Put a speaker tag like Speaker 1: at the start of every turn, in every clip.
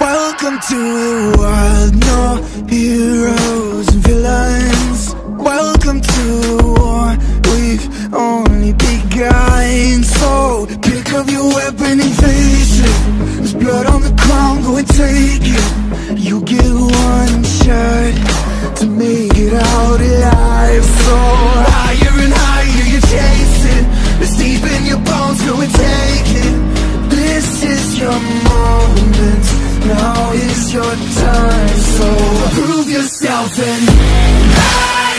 Speaker 1: Welcome to the wild, no heroes and villains. Welcome to the war, we've only begun. So pick up your weapon and face it. There's blood on the ground, go and take your moment. Now is your time So prove yourself and I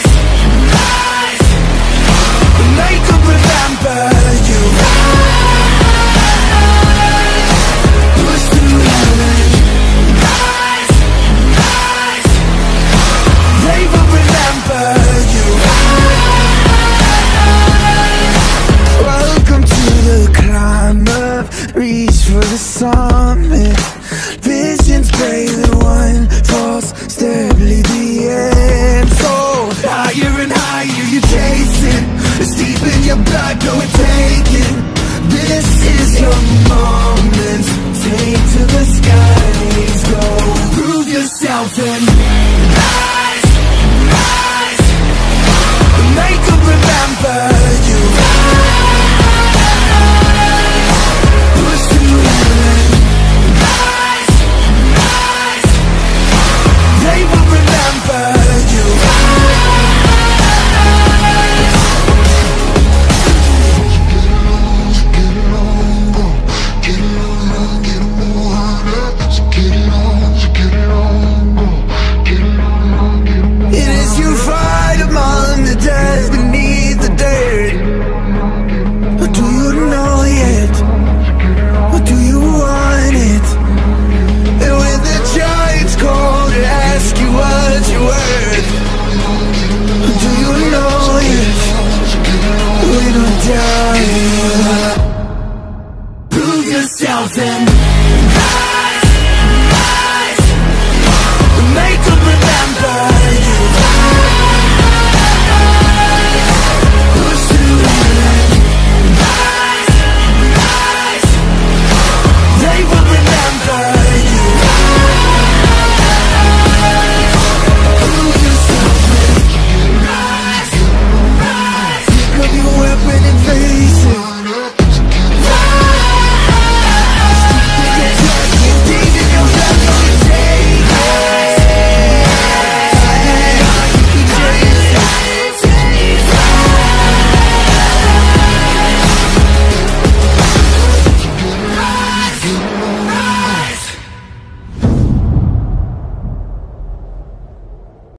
Speaker 1: thousand